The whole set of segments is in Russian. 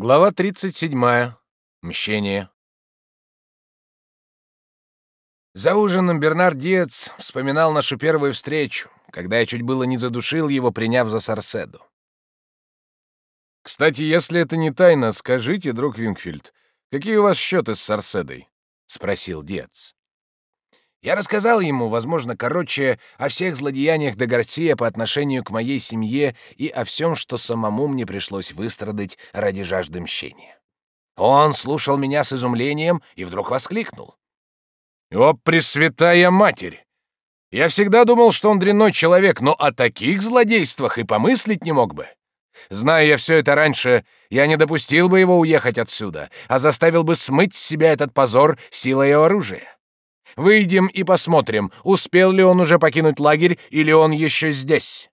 Глава 37. Мщение. За ужином Бернар Диец вспоминал нашу первую встречу, когда я чуть было не задушил его, приняв за Сарседу. «Кстати, если это не тайна, скажите, друг Вингфильд, какие у вас счеты с Сарседой?» — спросил Диец. Я рассказал ему, возможно, короче, о всех злодеяниях де Гарсия по отношению к моей семье и о всем, что самому мне пришлось выстрадать ради жажды мщения. Он слушал меня с изумлением и вдруг воскликнул. «О, Пресвятая Матерь! Я всегда думал, что он дрянной человек, но о таких злодействах и помыслить не мог бы. Зная я все это раньше, я не допустил бы его уехать отсюда, а заставил бы смыть с себя этот позор силой оружия. Выйдем и посмотрим, успел ли он уже покинуть лагерь или он еще здесь.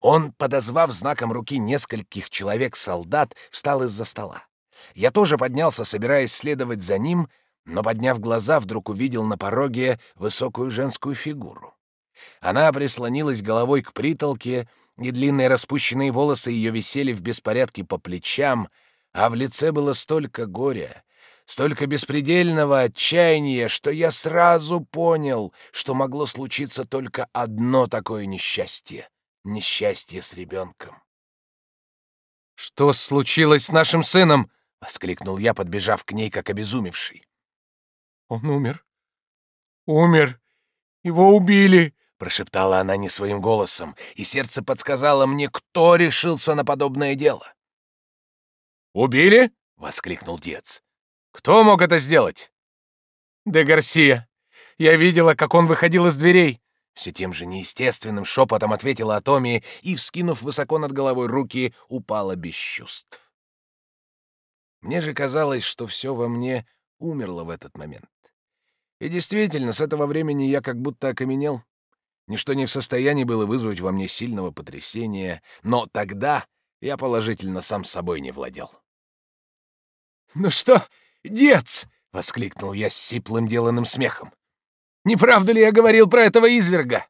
Он, подозвав знаком руки нескольких человек-солдат, встал из-за стола. Я тоже поднялся, собираясь следовать за ним, но, подняв глаза, вдруг увидел на пороге высокую женскую фигуру. Она прислонилась головой к притолке, и длинные распущенные волосы ее висели в беспорядке по плечам, а в лице было столько горя, столько беспредельного отчаяния, что я сразу понял, что могло случиться только одно такое несчастье — несчастье с ребенком. «Что случилось с нашим сыном?» — воскликнул я, подбежав к ней, как обезумевший. «Он умер. Умер. Его убили!» — прошептала она не своим голосом, и сердце подсказало мне, кто решился на подобное дело. «Убили?» — воскликнул дец. Кто мог это сделать? Де Гарсия. Я видела, как он выходил из дверей. Все тем же неестественным шепотом ответила Атоми и, вскинув высоко над головой руки, упала без чувств. Мне же казалось, что все во мне умерло в этот момент. И действительно, с этого времени я как будто окаменел. Ничто не в состоянии было вызвать во мне сильного потрясения, но тогда я положительно сам собой не владел. «Ну что, «Дец!» — воскликнул я с сиплым деланным смехом. «Не правда ли я говорил про этого изверга?»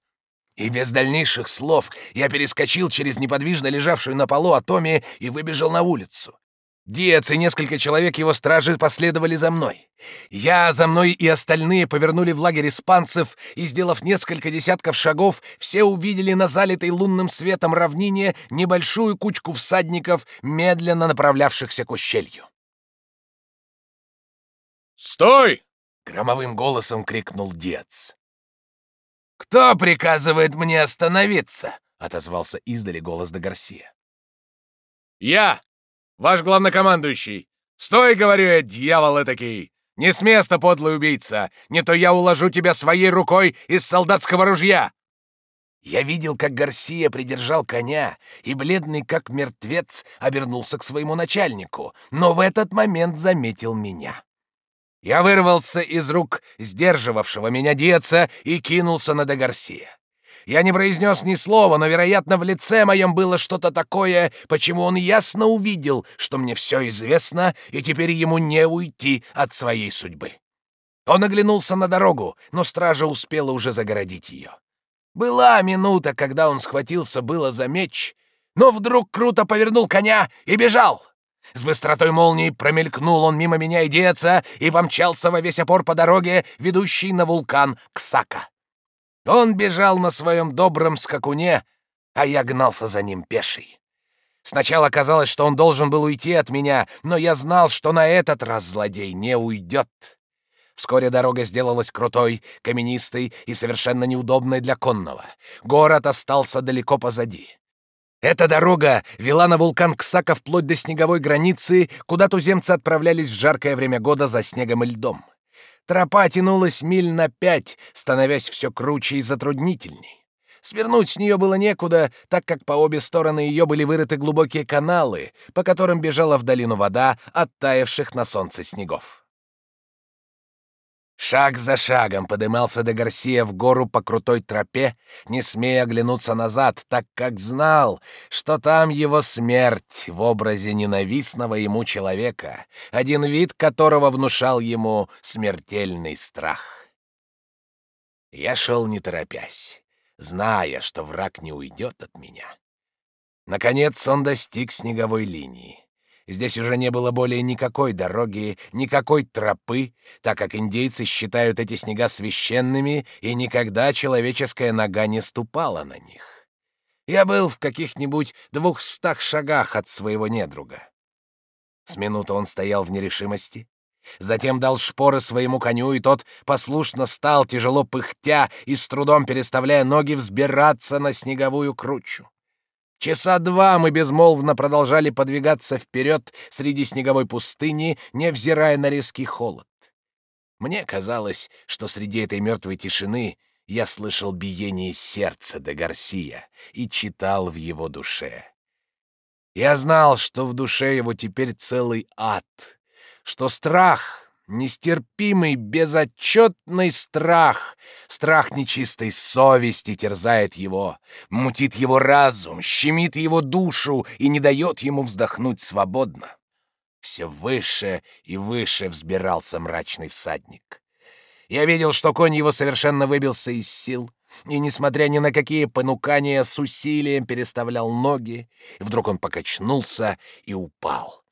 И без дальнейших слов я перескочил через неподвижно лежавшую на полу Атоми и выбежал на улицу. Диец и несколько человек его стражи последовали за мной. Я, за мной и остальные повернули в лагерь испанцев, и, сделав несколько десятков шагов, все увидели на залитой лунным светом равнине небольшую кучку всадников, медленно направлявшихся к ущелью. «Стой!» — громовым голосом крикнул Дец. «Кто приказывает мне остановиться?» — отозвался издали голос де Гарсия. «Я, ваш главнокомандующий! Стой, говорю я, дьявол этакий! Не с места, подлый убийца! Не то я уложу тебя своей рукой из солдатского ружья!» Я видел, как Гарсия придержал коня, и бледный, как мертвец, обернулся к своему начальнику, но в этот момент заметил меня. Я вырвался из рук сдерживавшего меня деца и кинулся на де Гарсия. Я не произнес ни слова, но, вероятно, в лице моем было что-то такое, почему он ясно увидел, что мне все известно, и теперь ему не уйти от своей судьбы. Он оглянулся на дорогу, но стража успела уже загородить ее. Была минута, когда он схватился было за меч, но вдруг круто повернул коня и бежал. С быстротой молнии промелькнул он мимо меня и деца и помчался во весь опор по дороге, ведущей на вулкан Ксака. Он бежал на своем добром скакуне, а я гнался за ним пеший. Сначала казалось, что он должен был уйти от меня, но я знал, что на этот раз злодей не уйдет. Вскоре дорога сделалась крутой, каменистой и совершенно неудобной для конного. Город остался далеко позади. Эта дорога вела на вулкан Ксака вплоть до снеговой границы, куда туземцы отправлялись в жаркое время года за снегом и льдом. Тропа тянулась миль на пять, становясь все круче и затруднительней. Свернуть с нее было некуда, так как по обе стороны ее были вырыты глубокие каналы, по которым бежала в долину вода оттаивших на солнце снегов. Шаг за шагом подымался де Гарсия в гору по крутой тропе, не смея оглянуться назад, так как знал, что там его смерть в образе ненавистного ему человека, один вид которого внушал ему смертельный страх. Я шел не торопясь, зная, что враг не уйдет от меня. Наконец он достиг снеговой линии. Здесь уже не было более никакой дороги, никакой тропы, так как индейцы считают эти снега священными, и никогда человеческая нога не ступала на них. Я был в каких-нибудь двухстах шагах от своего недруга. С минуты он стоял в нерешимости, затем дал шпоры своему коню, и тот послушно стал, тяжело пыхтя и с трудом переставляя ноги, взбираться на снеговую кручу. Часа два мы безмолвно продолжали подвигаться вперед среди снеговой пустыни, невзирая на резкий холод. Мне казалось, что среди этой мертвой тишины я слышал биение сердца де Гарсия и читал в его душе. Я знал, что в душе его теперь целый ад, что страх, Нестерпимый, безотчетный страх, страх нечистой совести терзает его, мутит его разум, щемит его душу и не дает ему вздохнуть свободно. Все выше и выше взбирался мрачный всадник. Я видел, что конь его совершенно выбился из сил, и, несмотря ни на какие понукания, с усилием переставлял ноги, и вдруг он покачнулся и упал.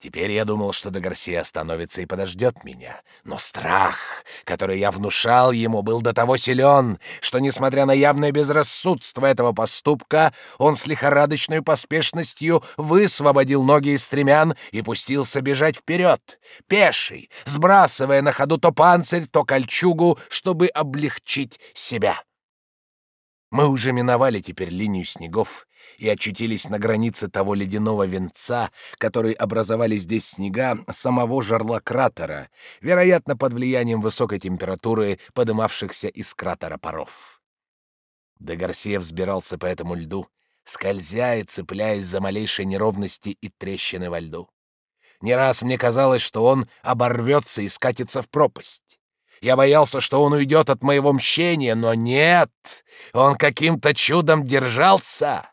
Теперь я думал, что де Гарсия остановится и подождет меня. Но страх, который я внушал ему, был до того силен, что, несмотря на явное безрассудство этого поступка, он с лихорадочной поспешностью высвободил ноги из стремян и пустился бежать вперед, пеший, сбрасывая на ходу то панцирь, то кольчугу, чтобы облегчить себя. Мы уже миновали теперь линию снегов и очутились на границе того ледяного венца, который образовали здесь снега самого жерла кратера, вероятно, под влиянием высокой температуры, подымавшихся из кратера паров. Де Гарсия взбирался по этому льду, скользя и цепляясь за малейшие неровности и трещины во льду. Не раз мне казалось, что он оборвется и скатится в пропасть. Я боялся, что он уйдет от моего мщения, но нет, он каким-то чудом держался.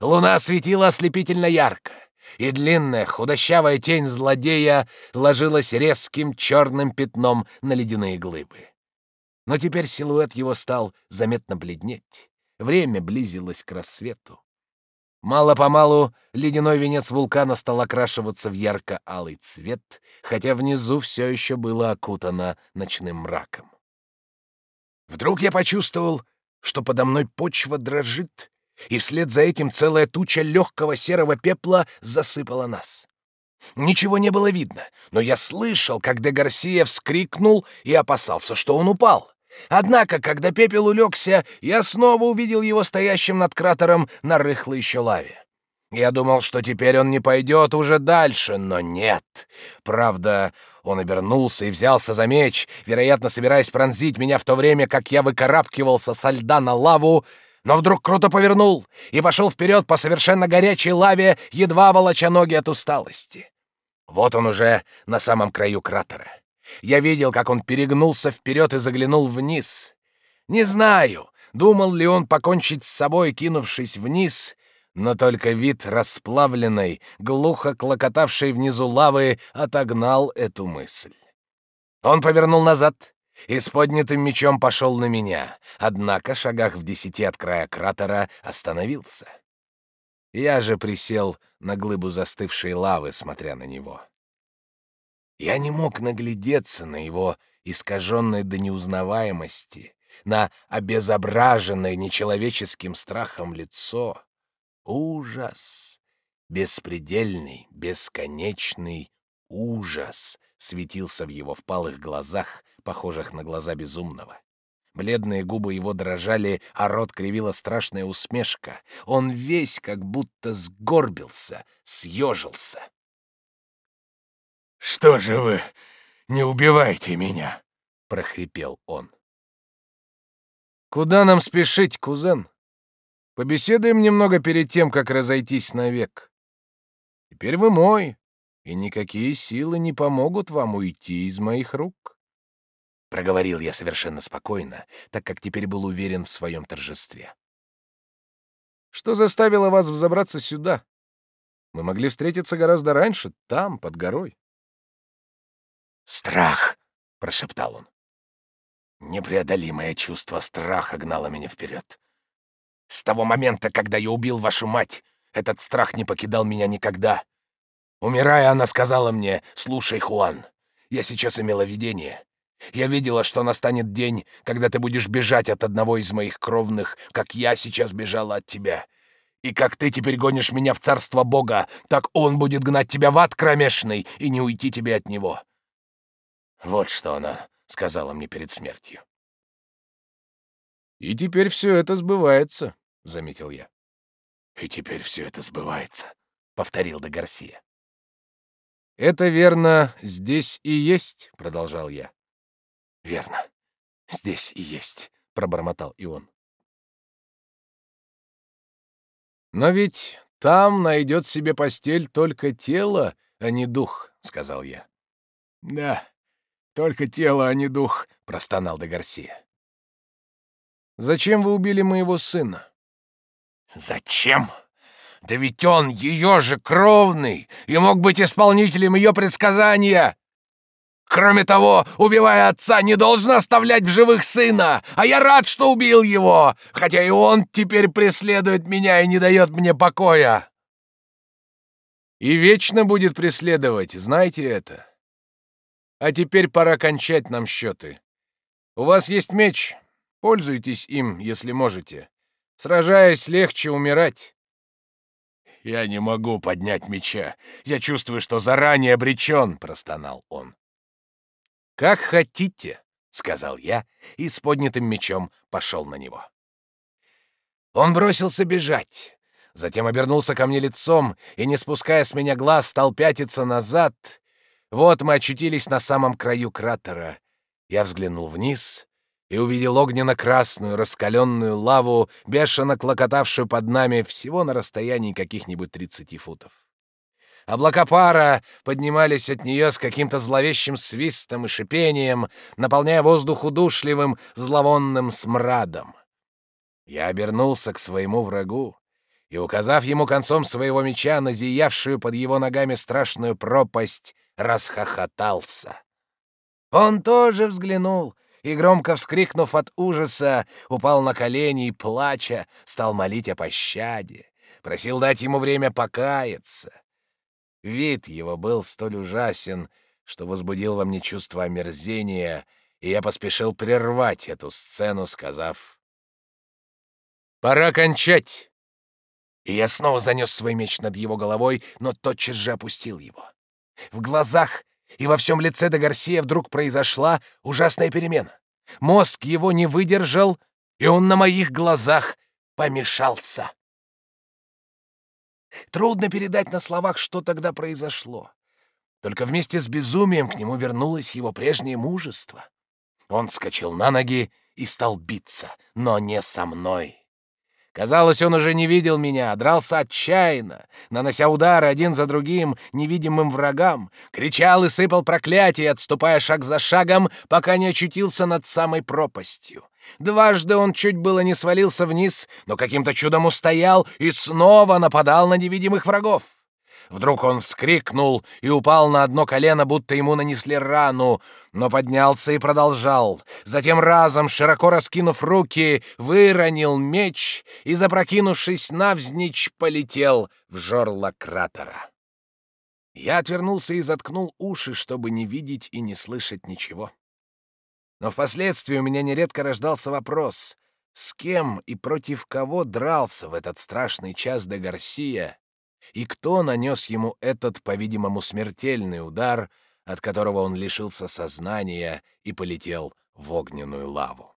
Луна светила ослепительно ярко, и длинная худощавая тень злодея ложилась резким черным пятном на ледяные глыбы. Но теперь силуэт его стал заметно бледнеть. Время близилось к рассвету. Мало-помалу ледяной венец вулкана стал окрашиваться в ярко-алый цвет, хотя внизу все еще было окутано ночным мраком. Вдруг я почувствовал, что подо мной почва дрожит, и вслед за этим целая туча легкого серого пепла засыпала нас. Ничего не было видно, но я слышал, как де Гарсия вскрикнул и опасался, что он упал. Однако, когда пепел улегся, я снова увидел его стоящим над кратером на рыхлой еще лаве. Я думал, что теперь он не пойдет уже дальше, но нет. Правда, он обернулся и взялся за меч, вероятно, собираясь пронзить меня в то время, как я выкарабкивался со льда на лаву, но вдруг круто повернул и пошел вперед по совершенно горячей лаве, едва волоча ноги от усталости. Вот он уже на самом краю кратера. Я видел, как он перегнулся вперед и заглянул вниз. Не знаю, думал ли он покончить с собой, кинувшись вниз, но только вид расплавленной, глухо клокотавшей внизу лавы отогнал эту мысль. Он повернул назад и с поднятым мечом пошел на меня, однако шагах в десяти от края кратера остановился. Я же присел на глыбу застывшей лавы, смотря на него. Я не мог наглядеться на его искаженное до неузнаваемости, на обезображенное нечеловеческим страхом лицо. Ужас! Беспредельный, бесконечный ужас светился в его впалых глазах, похожих на глаза безумного. Бледные губы его дрожали, а рот кривила страшная усмешка. Он весь как будто сгорбился, съежился. «Что же вы не убивайте меня?» — прохрипел он. «Куда нам спешить, кузен? Побеседуем немного перед тем, как разойтись навек. Теперь вы мой, и никакие силы не помогут вам уйти из моих рук». Проговорил я совершенно спокойно, так как теперь был уверен в своем торжестве. «Что заставило вас взобраться сюда? Мы могли встретиться гораздо раньше, там, под горой». «Страх!» — прошептал он. Непреодолимое чувство страха гнало меня вперед. С того момента, когда я убил вашу мать, этот страх не покидал меня никогда. Умирая, она сказала мне, «Слушай, Хуан, я сейчас имела видение. Я видела, что настанет день, когда ты будешь бежать от одного из моих кровных, как я сейчас бежала от тебя. И как ты теперь гонишь меня в царство Бога, так он будет гнать тебя в ад кромешный, и не уйти тебе от него». Вот что она сказала мне перед смертью. «И теперь все это сбывается», — заметил я. «И теперь все это сбывается», — повторил де Гарсия. «Это верно, здесь и есть», — продолжал я. «Верно, здесь и есть», — пробормотал и он. «Но ведь там найдет себе постель только тело, а не дух», — сказал я. «Да, только тело, а не дух», — простонал де Гарсия. «Зачем вы убили моего сына?» «Зачем? Да ведь он ее же кровный и мог быть исполнителем ее предсказания!» Кроме того, убивая отца, не должен оставлять в живых сына, а я рад, что убил его, хотя и он теперь преследует меня и не дает мне покоя. И вечно будет преследовать, знаете это. А теперь пора кончать нам счеты. У вас есть меч, пользуйтесь им, если можете. Сражаясь, легче умирать. «Я не могу поднять меча. Я чувствую, что заранее обречен», — простонал он. «Как хотите», — сказал я и с поднятым мечом пошел на него. Он бросился бежать, затем обернулся ко мне лицом и, не спуская с меня глаз, стал пятиться назад. Вот мы очутились на самом краю кратера. Я взглянул вниз и увидел огненно-красную раскаленную лаву, бешено клокотавшую под нами всего на расстоянии каких-нибудь тридцати футов. Облака пара поднимались от нее с каким-то зловещим свистом и шипением, наполняя воздух удушливым, зловонным смрадом. Я обернулся к своему врагу и, указав ему концом своего меча на зиявшую под его ногами страшную пропасть, расхохотался. Он тоже взглянул и, громко вскрикнув от ужаса, упал на колени и, плача, стал молить о пощаде, просил дать ему время покаяться. Вид его был столь ужасен, что возбудил во мне чувство омерзения, и я поспешил прервать эту сцену, сказав «Пора кончать!» И я снова занес свой меч над его головой, но тотчас же опустил его. В глазах и во всем лице де Гарсия вдруг произошла ужасная перемена. Мозг его не выдержал, и он на моих глазах помешался. Трудно передать на словах, что тогда произошло. Только вместе с безумием к нему вернулось его прежнее мужество. Он вскочил на ноги и стал биться, но не со мной. Казалось, он уже не видел меня, дрался отчаянно, нанося удары один за другим невидимым врагам, кричал и сыпал проклятия, отступая шаг за шагом, пока не очутился над самой пропастью. Дважды он чуть было не свалился вниз, но каким-то чудом устоял и снова нападал на невидимых врагов. Вдруг он вскрикнул и упал на одно колено, будто ему нанесли рану, но поднялся и продолжал. Затем разом, широко раскинув руки, выронил меч и, запрокинувшись навзничь, полетел в жорло кратера. Я отвернулся и заткнул уши, чтобы не видеть и не слышать ничего. Но впоследствии у меня нередко рождался вопрос, с кем и против кого дрался в этот страшный час де Гарсия, и кто нанес ему этот, по-видимому, смертельный удар, от которого он лишился сознания и полетел в огненную лаву.